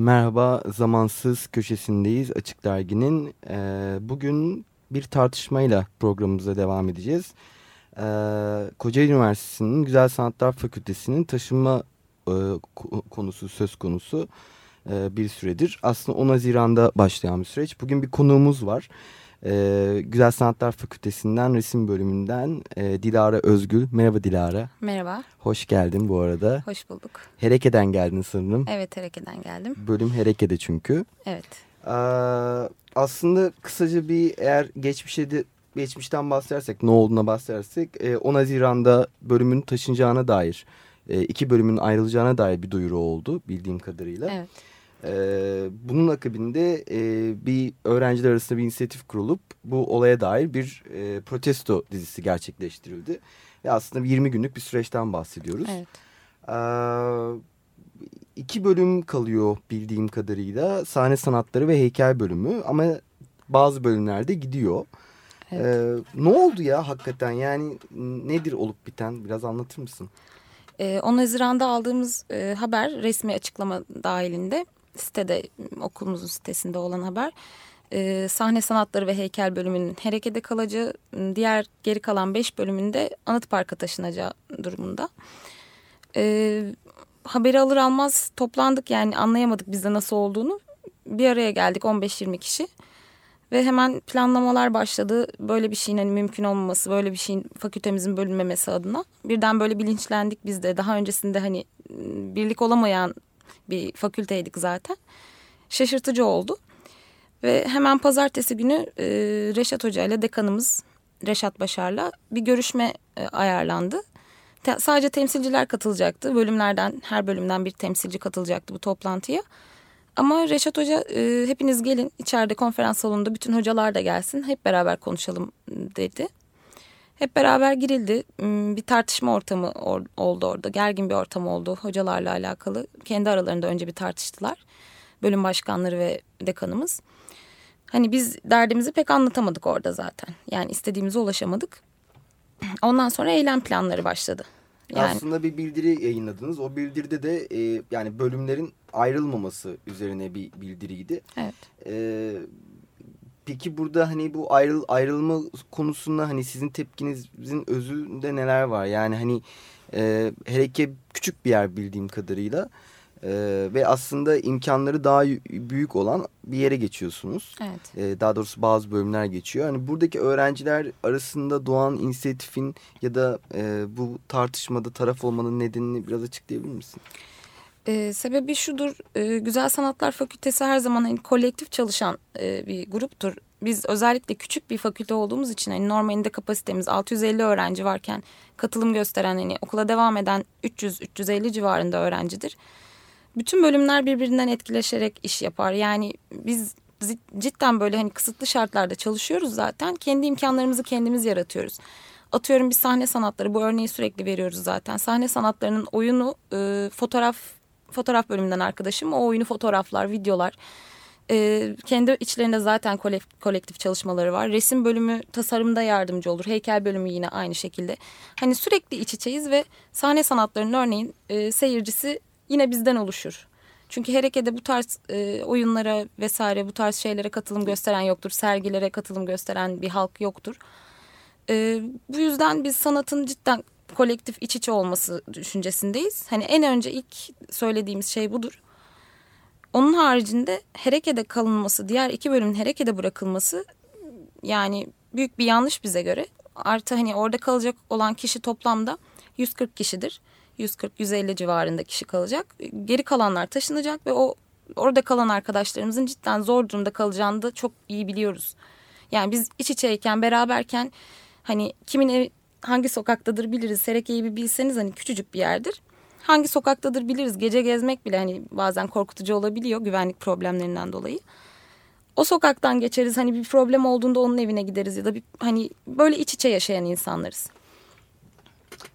Merhaba, Zamansız Köşesindeyiz Açık Dergi'nin. Ee, bugün bir tartışmayla programımıza devam edeceğiz. Ee, Kocaeli Üniversitesi'nin Güzel Sanatlar Fakültesi'nin taşınma e, konusu söz konusu e, bir süredir. Aslında 10 Haziran'da başlayan bir süreç. Bugün bir konuğumuz var. Ee, Güzel Sanatlar Fakültesinden resim bölümünden e, Dilara Özgül. Merhaba Dilara. Merhaba. Hoş geldin bu arada. Hoş bulduk. Hereke'den geldin sanırım. Evet Hereke'den geldim. Bölüm Hereke'de çünkü. Evet. Ee, aslında kısaca bir eğer geçmişe de geçmişten bahsedersek ne olduğuna bahsedersek e, 10 Haziran'da bölümün taşınacağına dair e, iki bölümün ayrılacağına dair bir duyuru oldu bildiğim kadarıyla. Evet. Ee, bunun akabinde e, bir öğrenciler arasında bir inisiyatif kurulup bu olaya dair bir e, protesto dizisi gerçekleştirildi. Ve aslında 20 günlük bir süreçten bahsediyoruz. Evet. Ee, iki bölüm kalıyor bildiğim kadarıyla. Sahne sanatları ve heykel bölümü ama bazı bölümlerde gidiyor. Evet. Ee, ne oldu ya hakikaten yani nedir olup biten biraz anlatır mısın? Ee, 10 Haziran'da aldığımız e, haber resmi açıklama dahilinde sitede okulumuzun sitesinde olan haber. E, sahne sanatları ve heykel bölümünün harekete kalacağı diğer geri kalan beş bölümünde anıt parka taşınacağı durumunda. E, haberi alır almaz toplandık yani anlayamadık bizde nasıl olduğunu. Bir araya geldik 15-20 kişi. Ve hemen planlamalar başladı. Böyle bir şeyin hani mümkün olmaması, böyle bir şeyin fakültemizin bölünmemesi adına. Birden böyle bilinçlendik biz de. Daha öncesinde hani birlik olamayan bir fakülteydik zaten. Şaşırtıcı oldu. Ve hemen pazartesi günü e, Reşat Hoca ile dekanımız Reşat Başar'la bir görüşme e, ayarlandı. Te, sadece temsilciler katılacaktı. Bölümlerden her bölümden bir temsilci katılacaktı bu toplantıya. Ama Reşat Hoca e, hepiniz gelin içeride konferans salonunda bütün hocalar da gelsin hep beraber konuşalım dedi. Hep beraber girildi. Bir tartışma ortamı or oldu orada. Gergin bir ortam oldu hocalarla alakalı. Kendi aralarında önce bir tartıştılar. Bölüm başkanları ve dekanımız. Hani biz derdimizi pek anlatamadık orada zaten. Yani istediğimize ulaşamadık. Ondan sonra eylem planları başladı. Yani... Aslında bir bildiri yayınladınız. O bildiride de e, yani bölümlerin ayrılmaması üzerine bir bildiriydi. Evet. E, peki burada hani bu ayrıl ayrılma konusunda hani sizin tepkinizin özünde neler var? Yani hani e, Hereke küçük bir yer bildiğim kadarıyla. Ee, ve aslında imkanları daha büyük olan bir yere geçiyorsunuz. Evet. Ee, daha doğrusu bazı bölümler geçiyor. Hani buradaki öğrenciler arasında doğan inisiyatifin ya da e, bu tartışmada taraf olmanın nedenini biraz açıklayabilir misin? Ee, sebebi şudur, e, Güzel Sanatlar Fakültesi her zaman hani kolektif çalışan e, bir gruptur. Biz özellikle küçük bir fakülte olduğumuz için hani normalinde kapasitemiz 650 öğrenci varken katılım gösteren hani okula devam eden 300-350 civarında öğrencidir bütün bölümler birbirinden etkileşerek iş yapar. Yani biz cidden böyle hani kısıtlı şartlarda çalışıyoruz zaten. Kendi imkanlarımızı kendimiz yaratıyoruz. Atıyorum bir sahne sanatları bu örneği sürekli veriyoruz zaten. Sahne sanatlarının oyunu e, fotoğraf fotoğraf bölümünden arkadaşım o oyunu fotoğraflar, videolar. E, kendi içlerinde zaten kolektif çalışmaları var. Resim bölümü tasarımda yardımcı olur. Heykel bölümü yine aynı şekilde. Hani sürekli iç içeyiz ve sahne sanatlarının örneğin e, seyircisi yine bizden oluşur. Çünkü Hereke'de bu tarz e, oyunlara vesaire bu tarz şeylere katılım gösteren yoktur. Sergilere katılım gösteren bir halk yoktur. E, bu yüzden biz sanatın cidden kolektif iç içe olması düşüncesindeyiz. Hani en önce ilk söylediğimiz şey budur. Onun haricinde Hereke'de kalınması, diğer iki bölümün Hereke'de bırakılması yani büyük bir yanlış bize göre. Artı hani orada kalacak olan kişi toplamda 140 kişidir. 140-150 civarında kişi kalacak. Geri kalanlar taşınacak ve o orada kalan arkadaşlarımızın cidden zor durumda kalacağını da çok iyi biliyoruz. Yani biz iç içeyken beraberken hani kimin evi hangi sokaktadır biliriz. Sereke'yi bir bilseniz hani küçücük bir yerdir. Hangi sokaktadır biliriz. Gece gezmek bile hani bazen korkutucu olabiliyor güvenlik problemlerinden dolayı. o sokaktan geçeriz hani bir problem olduğunda onun evine gideriz ya da bir hani böyle iç içe yaşayan insanlarız.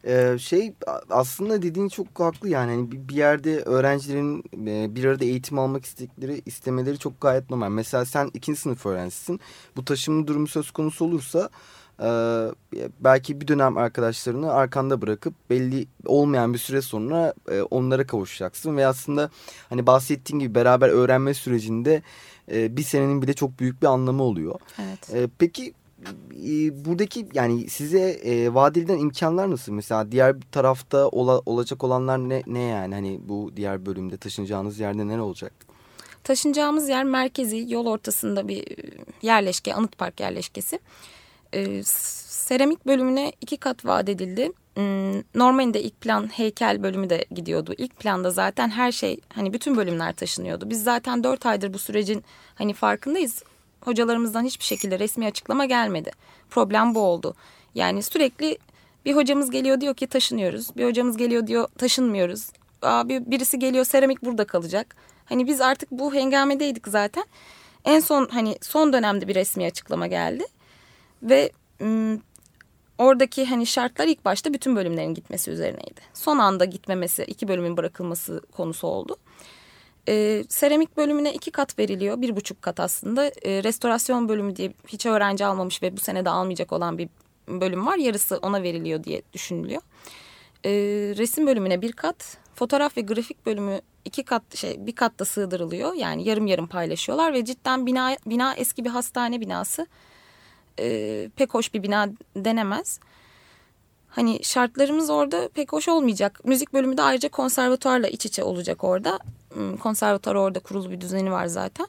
Ee, şey aslında dediğin çok haklı yani hani bir yerde öğrencilerin e, bir arada eğitim almak istekleri istemeleri çok gayet normal. Mesela sen ikinci sınıf öğrencisin bu taşınma durumu söz konusu olursa e, belki bir dönem arkadaşlarını arkanda bırakıp belli olmayan bir süre sonra e, onlara kavuşacaksın ve aslında hani bahsettiğin gibi beraber öğrenme sürecinde bir senenin bile çok büyük bir anlamı oluyor. Evet. Peki e, buradaki yani size e, vaat edilen imkanlar nasıl? Mesela diğer tarafta ola, olacak olanlar ne, ne yani? Hani bu diğer bölümde taşınacağınız yerde ne olacak? Taşınacağımız yer merkezi yol ortasında bir yerleşke, anıt park yerleşkesi. E, seramik bölümüne iki kat vaat edildi. Hmm, normalde ilk plan heykel bölümü de gidiyordu. İlk planda zaten her şey hani bütün bölümler taşınıyordu. Biz zaten dört aydır bu sürecin hani farkındayız hocalarımızdan hiçbir şekilde resmi açıklama gelmedi. Problem bu oldu. Yani sürekli bir hocamız geliyor diyor ki taşınıyoruz. Bir hocamız geliyor diyor taşınmıyoruz. Abi birisi geliyor seramik burada kalacak. Hani biz artık bu hengamedeydik zaten. En son hani son dönemde bir resmi açıklama geldi. Ve oradaki hani şartlar ilk başta bütün bölümlerin gitmesi üzerineydi. Son anda gitmemesi, iki bölümün bırakılması konusu oldu. E, seramik bölümüne iki kat veriliyor. Bir buçuk kat aslında. E, restorasyon bölümü diye hiç öğrenci almamış ve bu sene de almayacak olan bir bölüm var. Yarısı ona veriliyor diye düşünülüyor. E, resim bölümüne bir kat. Fotoğraf ve grafik bölümü iki kat şey bir katta sığdırılıyor. Yani yarım yarım paylaşıyorlar ve cidden bina bina eski bir hastane binası. E, pek hoş bir bina denemez. Hani şartlarımız orada pek hoş olmayacak. Müzik bölümü de ayrıca konservatuarla iç içe olacak orada. Hmm, konservatuar orada kurulu bir düzeni var zaten.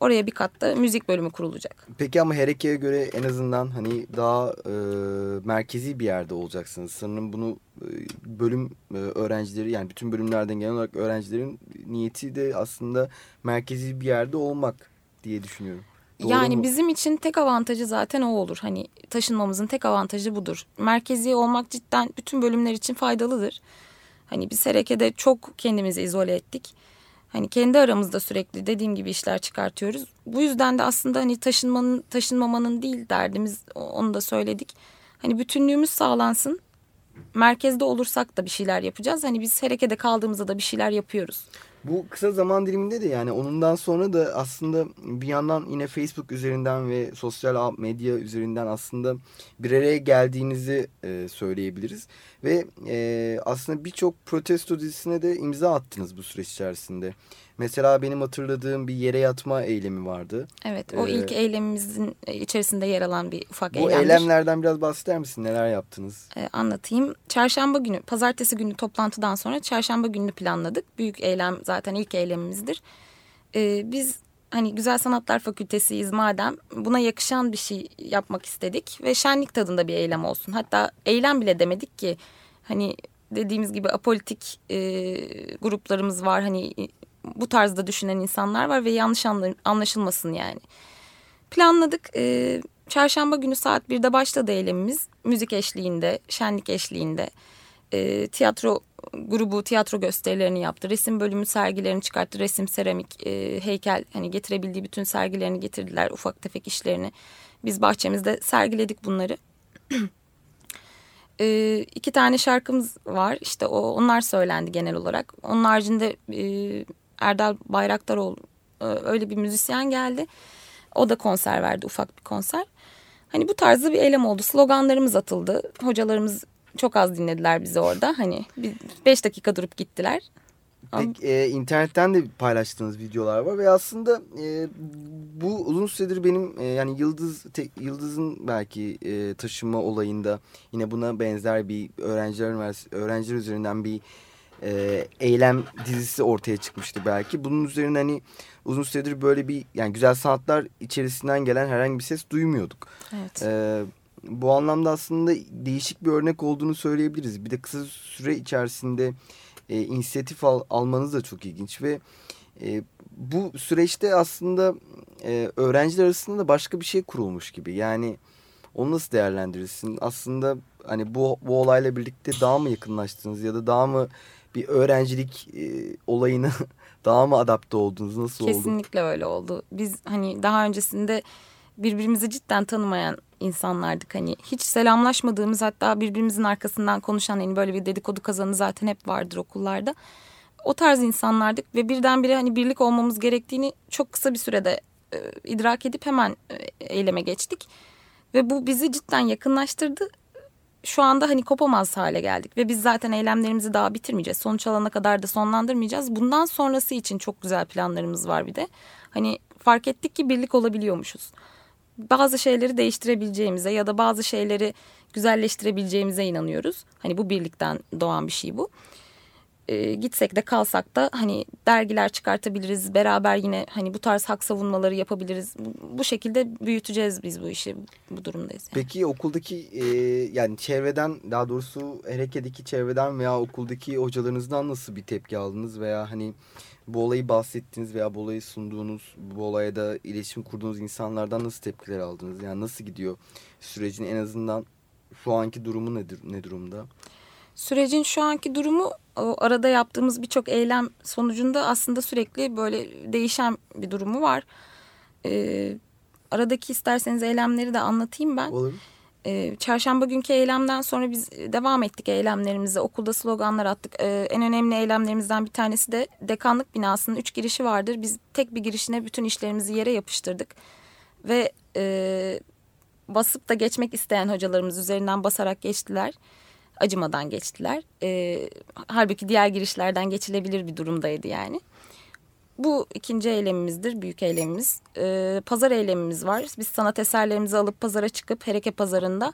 Oraya bir katta müzik bölümü kurulacak. Peki ama her ikiye göre en azından hani daha e, merkezi bir yerde olacaksınız. Sanırım bunu e, bölüm e, öğrencileri yani bütün bölümlerden genel olarak öğrencilerin niyeti de aslında merkezi bir yerde olmak diye düşünüyorum. Doğru yani mu? bizim için tek avantajı zaten o olur. Hani taşınmamızın tek avantajı budur. Merkezi olmak cidden bütün bölümler için faydalıdır. Hani biz Sereke'de çok kendimizi izole ettik. Hani kendi aramızda sürekli dediğim gibi işler çıkartıyoruz. Bu yüzden de aslında hani taşınmanın taşınmamanın değil derdimiz onu da söyledik. Hani bütünlüğümüz sağlansın. Merkezde olursak da bir şeyler yapacağız. Hani biz Sereke'de kaldığımızda da bir şeyler yapıyoruz. Bu kısa zaman diliminde de yani onundan sonra da aslında bir yandan yine Facebook üzerinden ve sosyal medya üzerinden aslında bir araya geldiğinizi e, söyleyebiliriz. Ve e, aslında birçok protesto dizisine de imza attınız bu süreç içerisinde. Mesela benim hatırladığım bir yere yatma eylemi vardı. Evet o ee, ilk eylemimizin içerisinde yer alan bir ufak eylemdir. Bu eylemlerden biraz bahseder misin? Neler yaptınız? Ee, anlatayım. Çarşamba günü, pazartesi günü toplantıdan sonra çarşamba gününü planladık. Büyük eylem zaten ilk eylemimizdir. Ee, biz hani Güzel Sanatlar Fakültesiyiz madem buna yakışan bir şey yapmak istedik. Ve şenlik tadında bir eylem olsun. Hatta eylem bile demedik ki hani dediğimiz gibi apolitik e, gruplarımız var. Hani bu tarzda düşünen insanlar var ve yanlış anlaşılmasın yani. Planladık. E, çarşamba günü saat 1'de başladı eylemimiz. Müzik eşliğinde, şenlik eşliğinde. E, tiyatro grubu tiyatro gösterilerini yaptı. Resim bölümü sergilerini çıkarttı. Resim, seramik, e, heykel hani getirebildiği bütün sergilerini getirdiler. Ufak tefek işlerini. Biz bahçemizde sergiledik bunları. e, iki tane şarkımız var. İşte o onlar söylendi genel olarak. Onun haricinde e, Erdal Bayraktaroğlu e, öyle bir müzisyen geldi. O da konser verdi ufak bir konser. Hani bu tarzda bir eylem oldu. Sloganlarımız atıldı. Hocalarımız çok az dinlediler bizi orada. Hani beş dakika durup gittiler. Peki, e, internetten de paylaştığınız videolar var ve aslında e, bu uzun süredir benim e, yani Yıldız te, Yıldız'ın belki e, taşıma olayında yine buna benzer bir öğrenciler öğrenciler üzerinden bir e, eylem dizisi ortaya çıkmıştı belki. Bunun üzerine hani uzun süredir böyle bir yani güzel sanatlar içerisinden gelen herhangi bir ses duymuyorduk. Evet. E, bu anlamda aslında değişik bir örnek olduğunu söyleyebiliriz. Bir de kısa süre içerisinde e, inisiyatif al, almanız da çok ilginç ve e, bu süreçte aslında e, öğrenciler arasında da başka bir şey kurulmuş gibi. Yani onu nasıl değerlendirirsin? Aslında hani bu, bu olayla birlikte daha mı yakınlaştınız ya da daha mı bir öğrencilik e, olayına daha mı adapte oldunuz? Nasıl oldu? Kesinlikle öyle oldu. Biz hani daha öncesinde birbirimizi cidden tanımayan insanlardık. Hani hiç selamlaşmadığımız hatta birbirimizin arkasından konuşan hani böyle bir dedikodu kazanı zaten hep vardır okullarda. O tarz insanlardık ve birdenbire hani birlik olmamız gerektiğini çok kısa bir sürede e, idrak edip hemen e, eyleme geçtik. Ve bu bizi cidden yakınlaştırdı. Şu anda hani kopamaz hale geldik ve biz zaten eylemlerimizi daha bitirmeyeceğiz. Sonuç alana kadar da sonlandırmayacağız. Bundan sonrası için çok güzel planlarımız var bir de. Hani fark ettik ki birlik olabiliyormuşuz. Bazı şeyleri değiştirebileceğimize ya da bazı şeyleri güzelleştirebileceğimize inanıyoruz. Hani bu birlikten doğan bir şey bu e, gitsek de kalsak da hani dergiler çıkartabiliriz. Beraber yine hani bu tarz hak savunmaları yapabiliriz. Bu, şekilde büyüteceğiz biz bu işi. Bu durumdayız. Yani. Peki okuldaki e, yani çevreden daha doğrusu Ereke'deki çevreden veya okuldaki hocalarınızdan nasıl bir tepki aldınız veya hani bu olayı bahsettiğiniz veya bu olayı sunduğunuz bu olaya da iletişim kurduğunuz insanlardan nasıl tepkiler aldınız? Yani nasıl gidiyor sürecin en azından şu anki durumu nedir ne durumda? Sürecin şu anki durumu o arada yaptığımız birçok eylem sonucunda aslında sürekli böyle değişen bir durumu var. Ee, aradaki isterseniz eylemleri de anlatayım ben. Olur. Ee, çarşamba günkü eylemden sonra biz devam ettik eylemlerimize. Okulda sloganlar attık. Ee, en önemli eylemlerimizden bir tanesi de dekanlık binasının üç girişi vardır. Biz tek bir girişine bütün işlerimizi yere yapıştırdık. Ve e, basıp da geçmek isteyen hocalarımız üzerinden basarak geçtiler acımadan geçtiler. E, halbuki diğer girişlerden geçilebilir bir durumdaydı yani. Bu ikinci eylemimizdir, büyük eylemimiz. E, pazar eylemimiz var. Biz sanat eserlerimizi alıp pazara çıkıp Hereke Pazarı'nda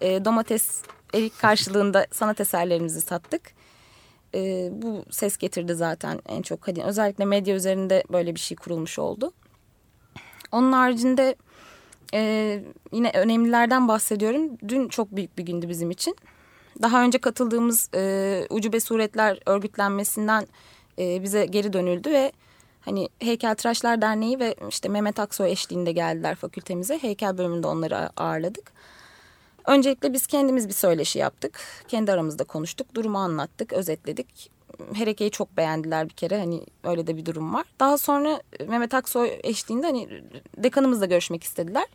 e, domates, erik karşılığında sanat eserlerimizi sattık. E, bu ses getirdi zaten en çok. Hani özellikle medya üzerinde böyle bir şey kurulmuş oldu. Onun haricinde e, yine önemlilerden bahsediyorum. Dün çok büyük bir gündü bizim için daha önce katıldığımız e, ucube suretler örgütlenmesinden e, bize geri dönüldü ve hani Heykeltıraşlar Derneği ve işte Mehmet Aksoy eşliğinde geldiler fakültemize. Heykel bölümünde onları ağırladık. Öncelikle biz kendimiz bir söyleşi yaptık. Kendi aramızda konuştuk, durumu anlattık, özetledik. Hereke'yi çok beğendiler bir kere hani öyle de bir durum var. Daha sonra Mehmet Aksoy eşliğinde hani dekanımızla görüşmek istediler.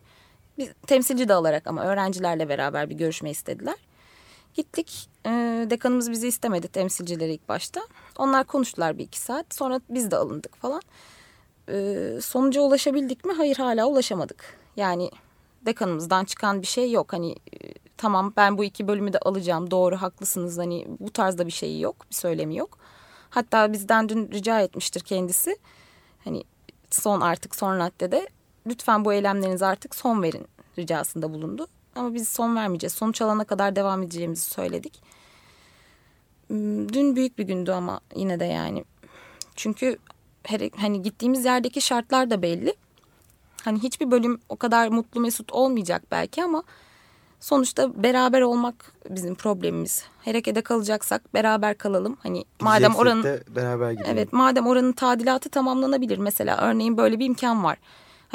Biz temsilci de alarak ama öğrencilerle beraber bir görüşme istediler. Gittik. E, dekanımız bizi istemedi temsilcileri ilk başta. Onlar konuştular bir iki saat. Sonra biz de alındık falan. E, sonuca ulaşabildik mi? Hayır hala ulaşamadık. Yani dekanımızdan çıkan bir şey yok. Hani e, tamam ben bu iki bölümü de alacağım. Doğru haklısınız. Hani bu tarzda bir şey yok. Bir söylemi yok. Hatta bizden dün rica etmiştir kendisi. Hani son artık son raddede lütfen bu eylemlerinize artık son verin ricasında bulundu. Ama biz son vermeyeceğiz. Sonuç alana kadar devam edeceğimizi söyledik. Hmm, dün büyük bir gündü ama yine de yani. Çünkü her, hani gittiğimiz yerdeki şartlar da belli. Hani hiçbir bölüm o kadar mutlu mesut olmayacak belki ama sonuçta beraber olmak bizim problemimiz. Harekete kalacaksak beraber kalalım. Hani madem oranın beraber gidelim. Evet, madem oranın tadilatı tamamlanabilir mesela örneğin böyle bir imkan var.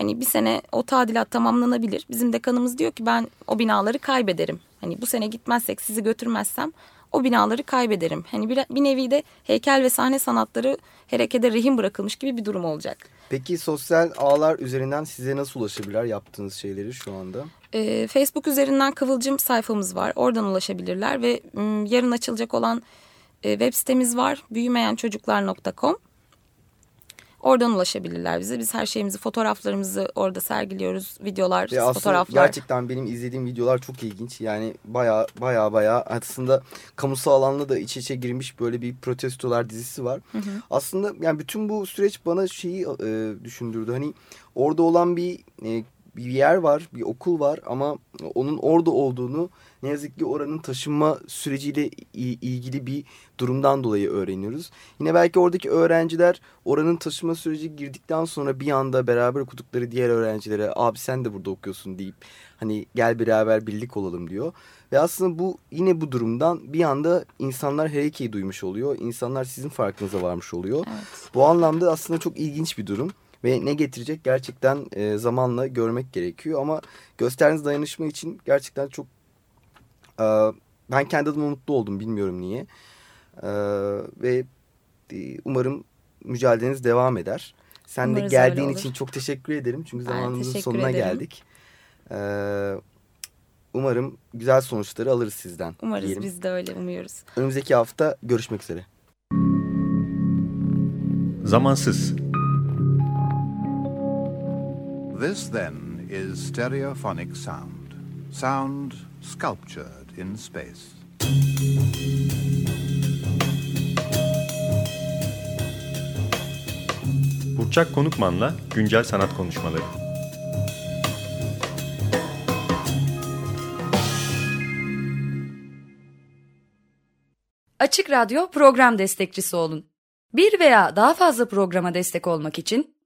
Hani bir sene o tadilat tamamlanabilir. Bizim dekanımız diyor ki ben o binaları kaybederim. Hani bu sene gitmezsek sizi götürmezsem o binaları kaybederim. Hani bir, bir nevi de heykel ve sahne sanatları harekete rehin bırakılmış gibi bir durum olacak. Peki sosyal ağlar üzerinden size nasıl ulaşabilirler yaptığınız şeyleri şu anda? Ee, Facebook üzerinden Kıvılcım sayfamız var. Oradan ulaşabilirler ve yarın açılacak olan e, web sitemiz var. büyümeyençocuklar.com. Oradan ulaşabilirler bize. Biz her şeyimizi, fotoğraflarımızı orada sergiliyoruz. Videolar, Ve fotoğraflar. Gerçekten benim izlediğim videolar çok ilginç. Yani baya baya baya aslında kamusal alanla da iç içe girmiş böyle bir protestolar dizisi var. Hı hı. Aslında yani bütün bu süreç bana şeyi e, düşündürdü. Hani orada olan bir e, bir yer var, bir okul var ama onun orada olduğunu ne yazık ki oranın taşınma süreciyle ilgili bir durumdan dolayı öğreniyoruz. Yine belki oradaki öğrenciler oranın taşınma süreci girdikten sonra bir anda beraber okudukları diğer öğrencilere abi sen de burada okuyorsun deyip hani gel beraber birlik olalım diyor. Ve aslında bu yine bu durumdan bir anda insanlar harekeyi duymuş oluyor. İnsanlar sizin farkınıza varmış oluyor. Evet. Bu anlamda aslında çok ilginç bir durum ve ne getirecek gerçekten e, zamanla görmek gerekiyor. Ama gösterdiğiniz dayanışma için gerçekten çok e, ben kendi adıma mutlu oldum bilmiyorum niye. Ee, ve e, umarım mücadeleniz devam eder. Sen Umarız de geldiğin için çok teşekkür ederim. Çünkü Ben zamanımızın sonuna ederim. geldik. Ee, umarım güzel sonuçları alırız sizden. Umarız diyelim. biz de öyle umuyoruz. Önümüzdeki hafta görüşmek üzere. Zamansız. This then is stereophonic sound. Sound sculptured in space. Burçak Konukman'la güncel sanat konuşmaları. Açık Radyo program destekçisi olun. Bir veya daha fazla programa destek olmak için